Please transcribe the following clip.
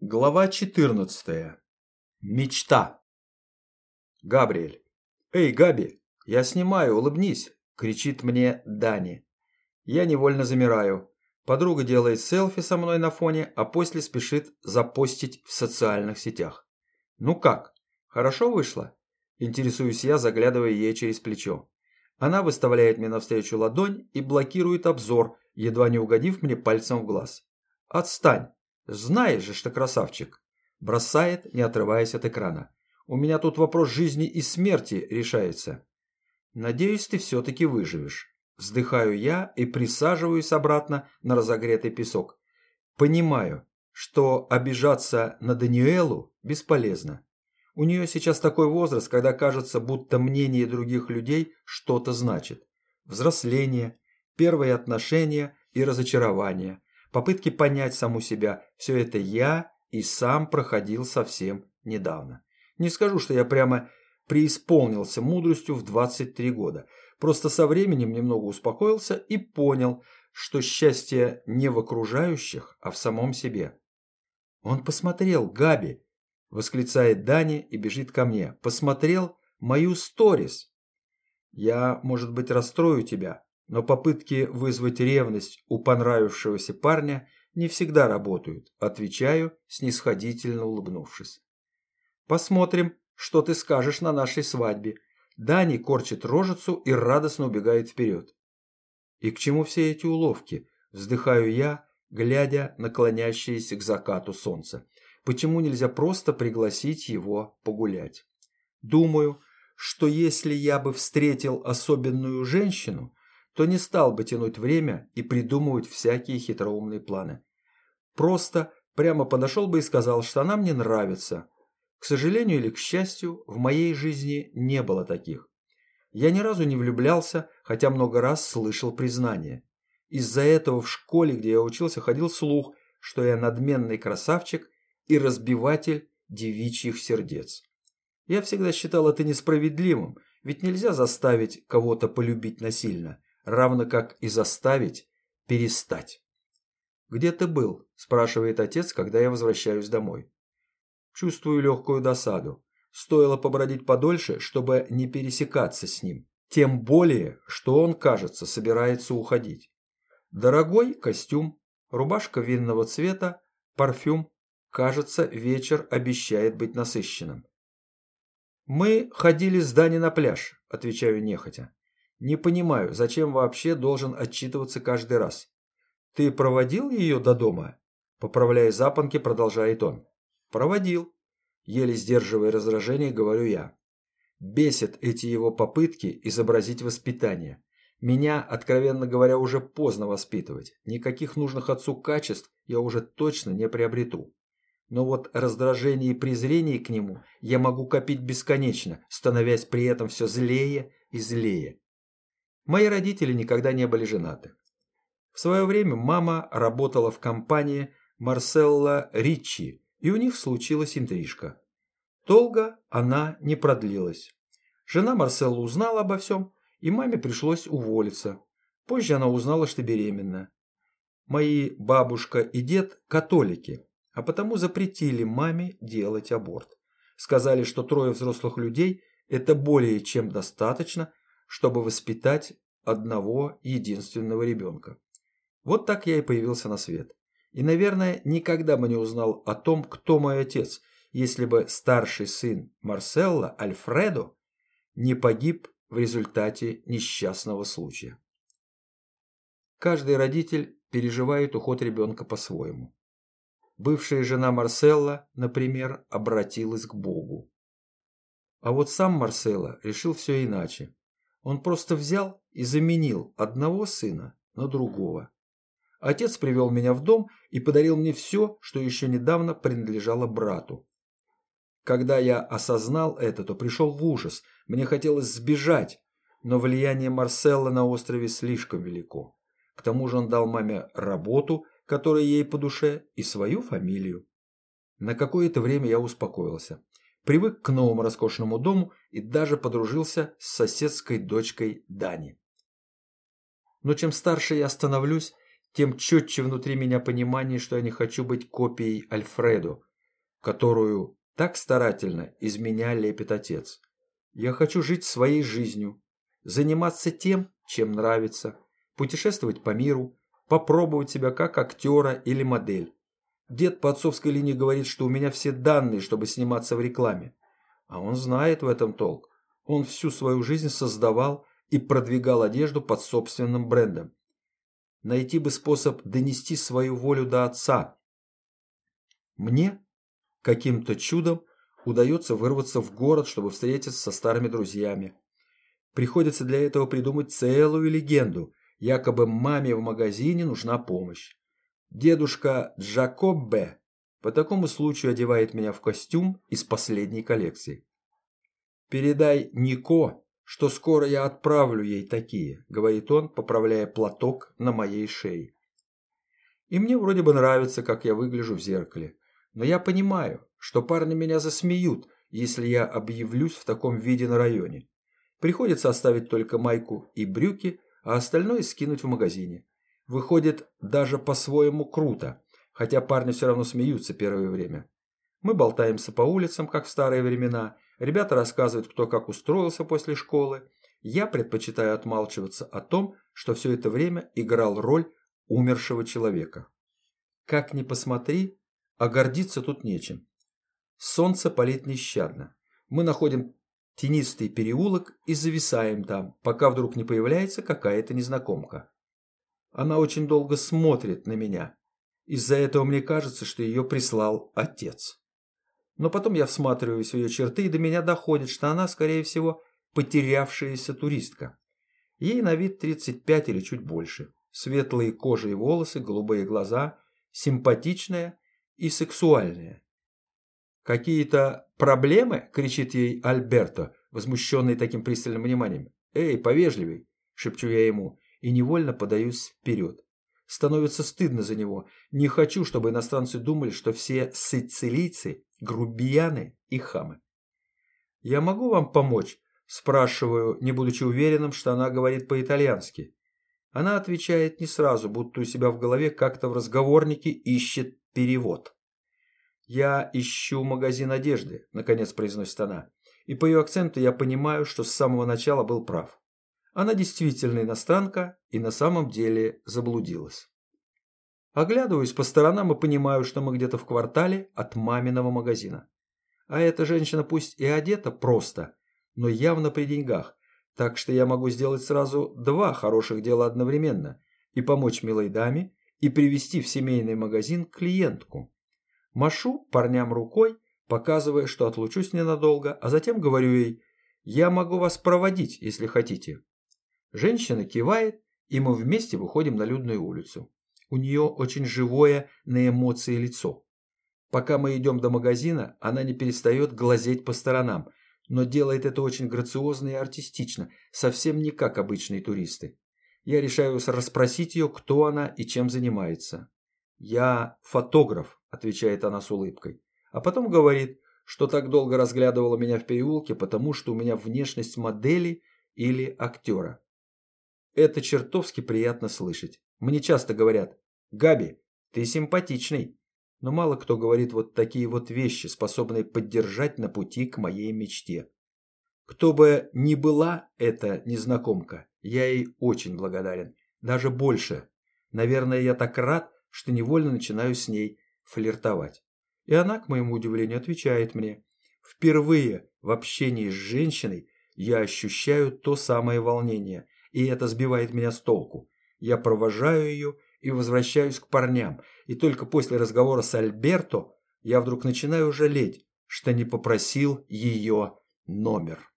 Глава 14. Мечта. Габриэль. «Эй, Габи, я снимаю, улыбнись!» – кричит мне Дани. Я невольно замираю. Подруга делает селфи со мной на фоне, а после спешит запостить в социальных сетях. «Ну как, хорошо вышло?» – интересуюсь я, заглядывая ей через плечо. Она выставляет мне навстречу ладонь и блокирует обзор, едва не угодив мне пальцем в глаз. «Отстань!» Знаешь же, что красавчик. Бросает, не отрываясь от экрана. У меня тут вопрос жизни и смерти решается. Надеюсь, ты все-таки выживешь. Вздыхаю я и присаживаюсь обратно на разогретый песок. Понимаю, что обижаться на Даниэлу бесполезно. У нее сейчас такой возраст, когда кажется, будто мнение других людей что-то значит. Взросление, первые отношения и разочарование – попытки понять саму себя – все это я и сам проходил совсем недавно. Не скажу, что я прямо преисполнился мудростью в 23 года. Просто со временем немного успокоился и понял, что счастье не в окружающих, а в самом себе. «Он посмотрел, Габи!» – восклицает Дани и бежит ко мне. «Посмотрел мою сторис!» «Я, может быть, расстрою тебя, но попытки вызвать ревность у понравившегося парня не всегда работают, отвечаю, снисходительно улыбнувшись. Посмотрим, что ты скажешь на нашей свадьбе. Дани корчит рожицу и радостно убегает вперед. И к чему все эти уловки? Вздыхаю я, глядя на клонящееся к закату солнце. Почему нельзя просто пригласить его погулять? Думаю, что если я бы встретил особенную женщину, то не стал бы тянуть время и придумывать всякие хитроумные планы. Просто прямо подошел бы и сказал, что она мне нравится. К сожалению или к счастью, в моей жизни не было таких. Я ни разу не влюблялся, хотя много раз слышал признание. Из-за этого в школе, где я учился, ходил слух, что я надменный красавчик и разбиватель девичьих сердец. Я всегда считал это несправедливым, ведь нельзя заставить кого-то полюбить насильно равно как и заставить перестать. «Где ты был?» – спрашивает отец, когда я возвращаюсь домой. Чувствую легкую досаду. Стоило побродить подольше, чтобы не пересекаться с ним. Тем более, что он, кажется, собирается уходить. Дорогой костюм, рубашка винного цвета, парфюм. Кажется, вечер обещает быть насыщенным. «Мы ходили с Дани на пляж», – отвечаю нехотя. Не понимаю, зачем вообще должен отчитываться каждый раз. Ты проводил ее до дома? Поправляя запонки, продолжает он. Проводил. Еле сдерживая раздражение, говорю я. Бесят эти его попытки изобразить воспитание. Меня, откровенно говоря, уже поздно воспитывать. Никаких нужных отцу качеств я уже точно не приобрету. Но вот раздражение и презрение к нему я могу копить бесконечно, становясь при этом все злее и злее. Мои родители никогда не были женаты. В свое время мама работала в компании Марселла Риччи, и у них случилась интрижка. Долго она не продлилась. Жена Марселла узнала обо всем, и маме пришлось уволиться. Позже она узнала, что беременна. Мои бабушка и дед – католики, а потому запретили маме делать аборт. Сказали, что трое взрослых людей – это более чем достаточно, чтобы воспитать одного единственного ребенка. Вот так я и появился на свет. И, наверное, никогда бы не узнал о том, кто мой отец, если бы старший сын Марселла, Альфредо, не погиб в результате несчастного случая. Каждый родитель переживает уход ребенка по-своему. Бывшая жена Марселла, например, обратилась к Богу. А вот сам Марселла решил все иначе. Он просто взял и заменил одного сына на другого. Отец привел меня в дом и подарил мне все, что еще недавно принадлежало брату. Когда я осознал это, то пришел в ужас. Мне хотелось сбежать, но влияние Марселла на острове слишком велико. К тому же он дал маме работу, которая ей по душе, и свою фамилию. На какое-то время я успокоился привык к новому роскошному дому и даже подружился с соседской дочкой Дани. Но чем старше я становлюсь, тем четче внутри меня понимание, что я не хочу быть копией Альфреду, которую так старательно из меня лепит отец. Я хочу жить своей жизнью, заниматься тем, чем нравится, путешествовать по миру, попробовать себя как актера или модель. Дед по отцовской линии говорит, что у меня все данные, чтобы сниматься в рекламе. А он знает в этом толк. Он всю свою жизнь создавал и продвигал одежду под собственным брендом. Найти бы способ донести свою волю до отца. Мне каким-то чудом удается вырваться в город, чтобы встретиться со старыми друзьями. Приходится для этого придумать целую легенду. Якобы маме в магазине нужна помощь. Дедушка Джакоббе по такому случаю одевает меня в костюм из последней коллекции. «Передай Нико, что скоро я отправлю ей такие», — говорит он, поправляя платок на моей шее. И мне вроде бы нравится, как я выгляжу в зеркале. Но я понимаю, что парни меня засмеют, если я объявлюсь в таком виде на районе. Приходится оставить только майку и брюки, а остальное скинуть в магазине. Выходит даже по-своему круто, хотя парни все равно смеются первое время. Мы болтаемся по улицам, как в старые времена. Ребята рассказывают, кто как устроился после школы. Я предпочитаю отмалчиваться о том, что все это время играл роль умершего человека. Как ни посмотри, а гордиться тут нечем. Солнце палит нещадно. Мы находим тенистый переулок и зависаем там, пока вдруг не появляется какая-то незнакомка. Она очень долго смотрит на меня. Из-за этого мне кажется, что ее прислал отец. Но потом я всматриваюсь в ее черты, и до меня доходит, что она, скорее всего, потерявшаяся туристка. Ей на вид 35 или чуть больше. Светлые кожи и волосы, голубые глаза, симпатичная и сексуальная. «Какие-то проблемы?» – кричит ей Альберто, возмущенный таким пристальным вниманием. «Эй, повежливей!» – шепчу я ему и невольно подаюсь вперед. Становится стыдно за него. Не хочу, чтобы иностранцы думали, что все сицилийцы – грубияны и хамы. «Я могу вам помочь?» – спрашиваю, не будучи уверенным, что она говорит по-итальянски. Она отвечает не сразу, будто у себя в голове как-то в разговорнике ищет перевод. «Я ищу магазин одежды», – наконец произносит она. И по ее акценту я понимаю, что с самого начала был прав. Она действительно иностранка и на самом деле заблудилась. Оглядываюсь по сторонам и понимаю, что мы где-то в квартале от маминого магазина. А эта женщина пусть и одета просто, но явно при деньгах, так что я могу сделать сразу два хороших дела одновременно и помочь милой даме, и привести в семейный магазин клиентку. Машу парням рукой, показывая, что отлучусь ненадолго, а затем говорю ей «Я могу вас проводить, если хотите». Женщина кивает, и мы вместе выходим на людную улицу. У нее очень живое на эмоции лицо. Пока мы идем до магазина, она не перестает глазеть по сторонам, но делает это очень грациозно и артистично, совсем не как обычные туристы. Я решаю расспросить ее, кто она и чем занимается. «Я фотограф», – отвечает она с улыбкой, а потом говорит, что так долго разглядывала меня в переулке, потому что у меня внешность модели или актера. Это чертовски приятно слышать. Мне часто говорят, «Габи, ты симпатичный». Но мало кто говорит вот такие вот вещи, способные поддержать на пути к моей мечте. Кто бы ни была эта незнакомка, я ей очень благодарен. Даже больше. Наверное, я так рад, что невольно начинаю с ней флиртовать. И она, к моему удивлению, отвечает мне. Впервые в общении с женщиной я ощущаю то самое волнение – и это сбивает меня с толку. Я провожаю ее и возвращаюсь к парням, и только после разговора с Альберто я вдруг начинаю жалеть, что не попросил ее номер.